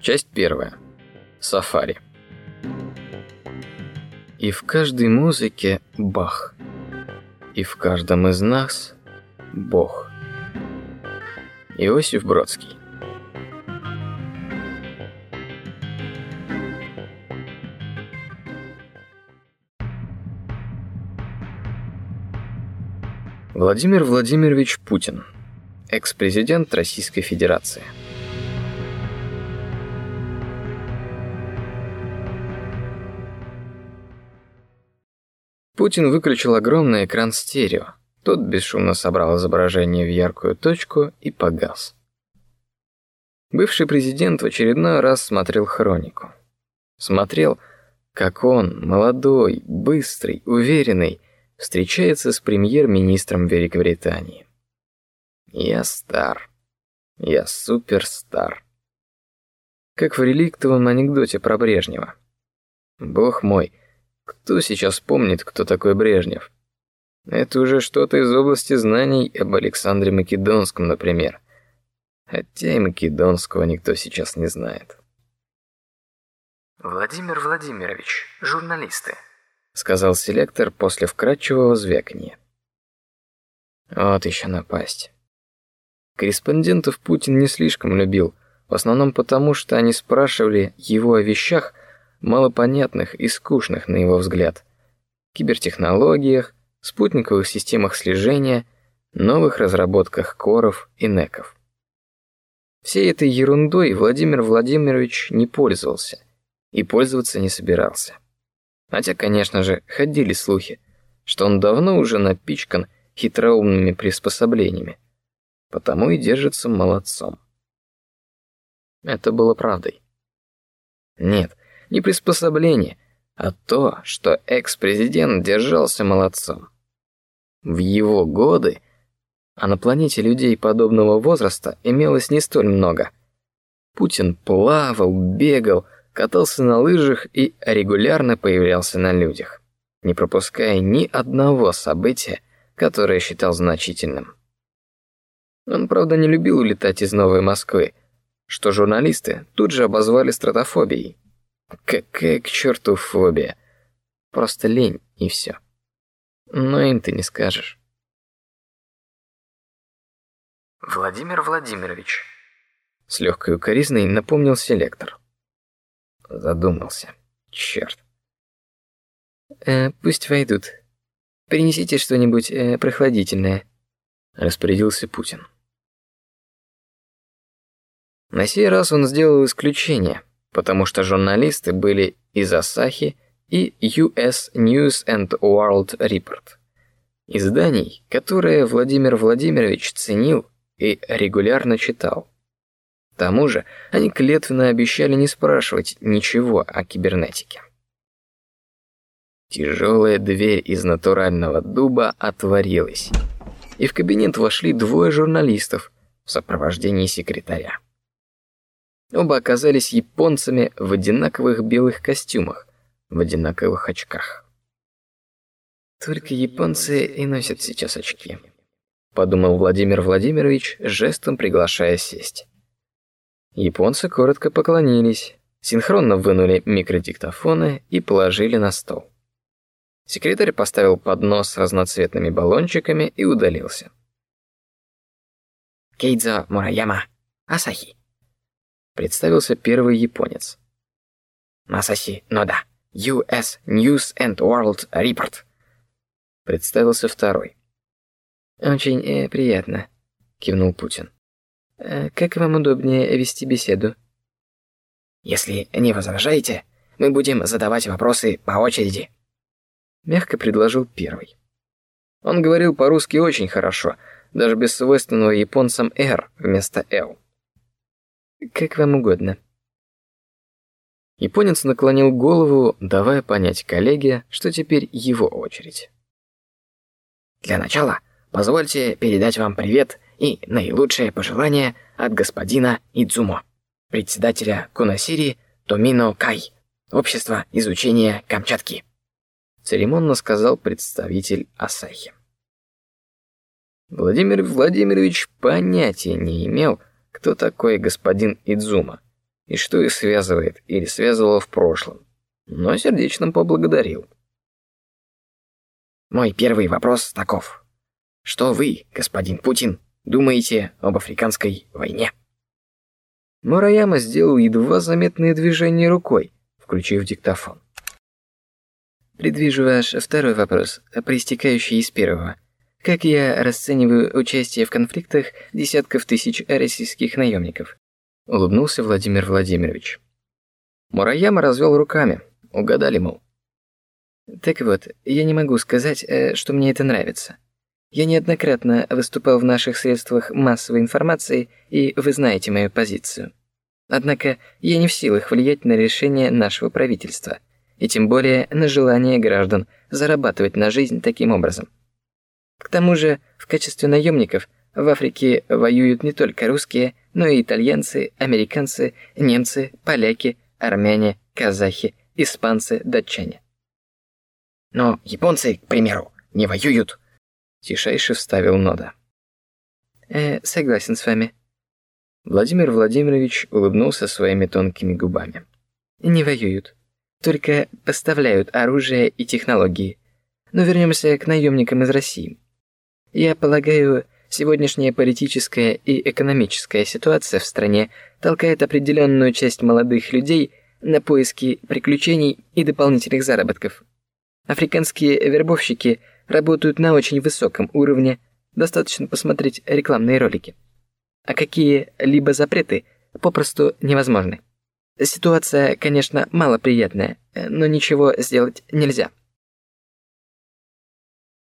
Часть первая. Сафари. И в каждой музыке Бах, и в каждом из нас Бог. Иосиф Бродский. Владимир Владимирович Путин, экс-президент Российской Федерации. Путин выключил огромный экран стерео. Тот бесшумно собрал изображение в яркую точку и погас. Бывший президент в очередной раз смотрел хронику. Смотрел, как он, молодой, быстрый, уверенный, встречается с премьер-министром Великобритании. Я стар. Я суперстар. Как в реликтовом анекдоте про Брежнева. Бог мой, кто сейчас помнит, кто такой Брежнев? Это уже что-то из области знаний об Александре Македонском, например. Хотя и Македонского никто сейчас не знает. Владимир Владимирович, журналисты, сказал селектор после вкрадчивого звяканья. Вот еще напасть. Корреспондентов Путин не слишком любил, в основном потому, что они спрашивали его о вещах, малопонятных и скучных на его взгляд, кибертехнологиях, спутниковых системах слежения, новых разработках коров и неков. Всей этой ерундой Владимир Владимирович не пользовался и пользоваться не собирался. Хотя, конечно же, ходили слухи, что он давно уже напичкан хитроумными приспособлениями, потому и держится молодцом. Это было правдой. Нет, не приспособление, а то, что экс-президент держался молодцом. В его годы, а на планете людей подобного возраста имелось не столь много. Путин плавал, бегал, катался на лыжах и регулярно появлялся на людях, не пропуская ни одного события, которое считал значительным. Он, правда, не любил улетать из Новой Москвы, что журналисты тут же обозвали стратофобией. Какая к черту фобия? Просто лень и все. Но им ты не скажешь. Владимир Владимирович. С легкой укоризной напомнил селектор. Задумался. Черт. Э, пусть войдут. Принесите что-нибудь э, прохладительное. Распорядился Путин. На сей раз он сделал исключение потому что журналисты были из Асахи и US News and World Report, изданий, которые Владимир Владимирович ценил и регулярно читал. К тому же они клятвенно обещали не спрашивать ничего о кибернетике. Тяжелая дверь из натурального дуба отворилась, и в кабинет вошли двое журналистов в сопровождении секретаря. Оба оказались японцами в одинаковых белых костюмах, в одинаковых очках. Только японцы и носят сейчас очки, подумал Владимир Владимирович, жестом приглашая сесть. Японцы коротко поклонились, синхронно вынули микродиктофоны и положили на стол. Секретарь поставил поднос с разноцветными баллончиками и удалился. Кейдзо Мураяма, Асахи представился первый японец. Масаси Нода, U.S. News and World Report. Представился второй. Очень э, приятно, кивнул Путин. Э, как вам удобнее вести беседу? Если не возражаете, мы будем задавать вопросы по очереди. Мягко предложил первый. Он говорил по-русски очень хорошо, даже без свойственного японцам «р» вместо «л». Как вам угодно. Японец наклонил голову, давая понять коллеге, что теперь его очередь. Для начала позвольте передать вам привет и наилучшие пожелания от господина Идзумо, председателя Кунасири Томино Кай, Общества изучения Камчатки. Церемонно сказал представитель Асахи. Владимир Владимирович понятия не имел, кто такой господин Идзума, и что их связывает или связывало в прошлом, но сердечно поблагодарил. Мой первый вопрос таков. Что вы, господин Путин, думаете об африканской войне? Мураяма сделал едва заметные движения рукой, включив диктофон. Предвижу ваш второй вопрос, проистекающий из первого. Как я расцениваю участие в конфликтах десятков тысяч российских наемников? Улыбнулся Владимир Владимирович. Мураяма развел руками. Угадали, мол. Так вот, я не могу сказать, э, что мне это нравится. Я неоднократно выступал в наших средствах массовой информации, и вы знаете мою позицию. Однако я не в силах влиять на решение нашего правительства, и тем более на желание граждан зарабатывать на жизнь таким образом. К тому же, в качестве наемников в Африке воюют не только русские, но и итальянцы, американцы, немцы, поляки, армяне, казахи, испанцы, датчане. Но японцы, к примеру, не воюют Тишайше вставил Нода. Э, согласен с вами. Владимир Владимирович улыбнулся своими тонкими губами. Не воюют, только поставляют оружие и технологии. Но вернемся к наемникам из России. Я полагаю, сегодняшняя политическая и экономическая ситуация в стране толкает определенную часть молодых людей на поиски приключений и дополнительных заработков. Африканские вербовщики работают на очень высоком уровне, достаточно посмотреть рекламные ролики. А какие-либо запреты попросту невозможны. Ситуация, конечно, малоприятная, но ничего сделать нельзя.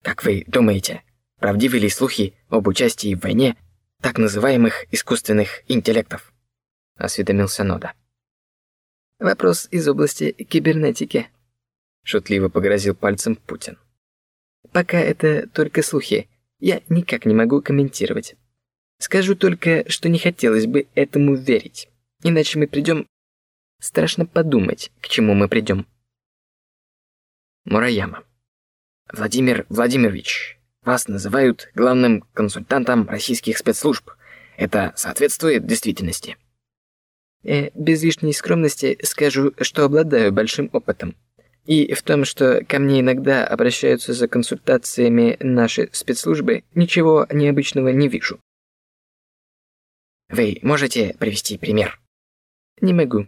Как вы думаете, правдивы ли слухи об участии в войне так называемых искусственных интеллектов? Осведомился Нода. Вопрос из области кибернетики. Шутливо погрозил пальцем Путин. Пока это только слухи. Я никак не могу комментировать. Скажу только, что не хотелось бы этому верить. Иначе мы придем. Страшно подумать, к чему мы придем. Мураяма. Владимир Владимирович, вас называют главным консультантом российских спецслужб. Это соответствует действительности? Э, без лишней скромности скажу, что обладаю большим опытом. И в том, что ко мне иногда обращаются за консультациями наши спецслужбы, ничего необычного не вижу. Вы можете привести пример? Не могу.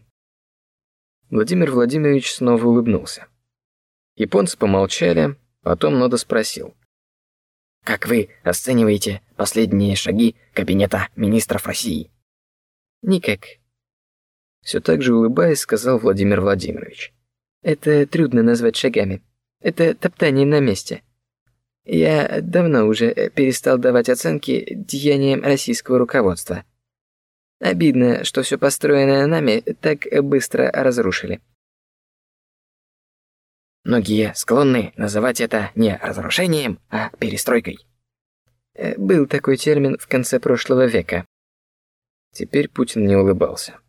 Владимир Владимирович снова улыбнулся. Японцы помолчали, потом Нода спросил. Как вы оцениваете последние шаги кабинета министров России? Никак. Все так же улыбаясь, сказал Владимир Владимирович. Это трудно назвать шагами. Это топтание на месте. Я давно уже перестал давать оценки деяниям российского руководства. Обидно, что все построенное нами так быстро разрушили. Многие склонны называть это не разрушением, а перестройкой. Э, был такой термин в конце прошлого века. Теперь Путин не улыбался.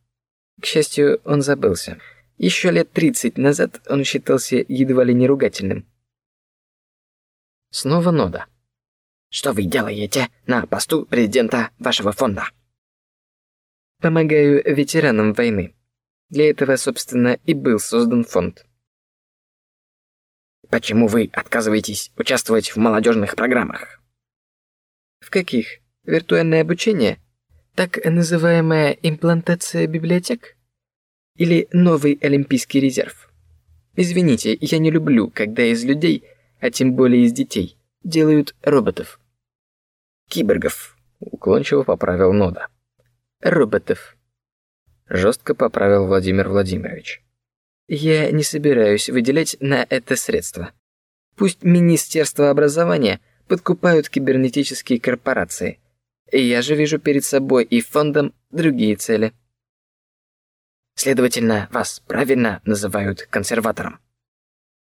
К счастью, он забылся. Еще лет тридцать назад он считался едва ли не ругательным. Снова нода. Что вы делаете на посту президента вашего фонда? Помогаю ветеранам войны. Для этого, собственно, и был создан фонд. Почему вы отказываетесь участвовать в молодежных программах? В каких? Виртуальное обучение? Так называемая имплантация библиотек? Или новый Олимпийский резерв. Извините, я не люблю, когда из людей, а тем более из детей, делают роботов. Киборгов, уклончиво поправил Нода. Роботов. Жестко поправил Владимир Владимирович. Я не собираюсь выделять на это средства. Пусть Министерство образования подкупают кибернетические корпорации. Я же вижу перед собой и фондом другие цели. Следовательно, вас правильно называют консерватором.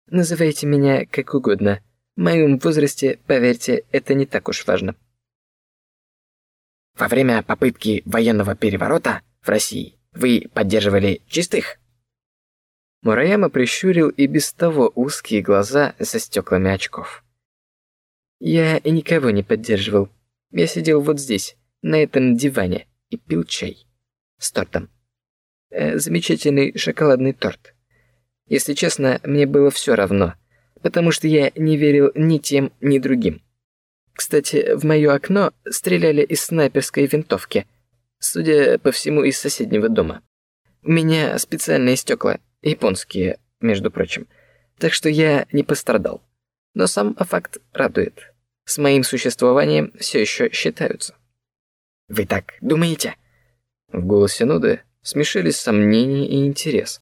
Называйте меня как угодно. В моем возрасте, поверьте, это не так уж важно. Во время попытки военного переворота в России вы поддерживали чистых? Мураяма прищурил и без того узкие глаза за стеклами очков. Я никого не поддерживал. Я сидел вот здесь, на этом диване, и пил чай. С тортом. э, замечательный шоколадный торт. Если честно, мне было все равно, потому что я не верил ни тем, ни другим. Кстати, в мое окно стреляли из снайперской винтовки, судя по всему, из соседнего дома. У меня специальные стекла, японские, между прочим, так что я не пострадал. Но сам факт радует. С моим существованием все еще считаются. Вы так думаете? В голосе Нуды смешались сомнения и интерес.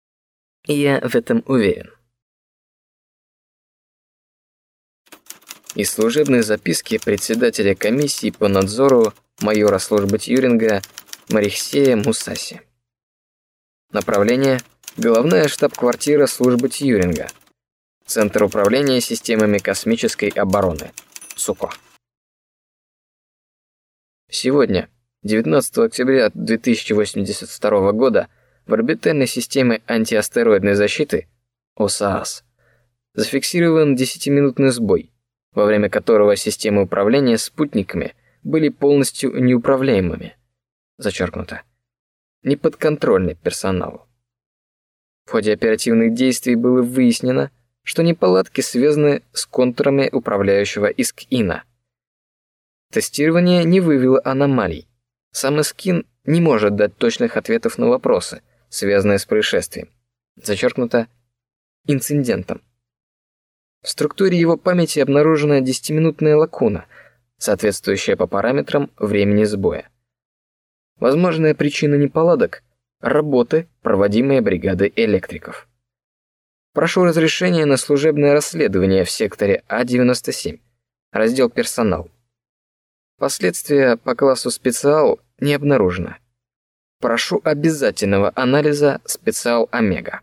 Я в этом уверен. Из служебной записки председателя комиссии по надзору майора службы Тьюринга Марихсея Мусаси. Направление – головная штаб-квартира службы Тьюринга. Центр управления системами космической обороны. СУКО. Сегодня, 19 октября 2082 года, в орбитальной системе антиастероидной защиты ОСААС зафиксирован 10-минутный сбой, во время которого системы управления спутниками были полностью неуправляемыми. Зачеркнуто. Неподконтрольны персоналу. В ходе оперативных действий было выяснено, что неполадки связаны с контурами управляющего ИСК-ИНа. Тестирование не выявило аномалий. Сам ИСК-ИН не может дать точных ответов на вопросы, связанные с происшествием. Зачеркнуто инцидентом. В структуре его памяти обнаружена десятиминутная лакуна, соответствующая по параметрам времени сбоя. Возможная причина неполадок – работы, проводимые бригадой электриков. Прошу разрешения на служебное расследование в секторе А97, раздел персонал. Последствия по классу специал не обнаружено. Прошу обязательного анализа специал омега.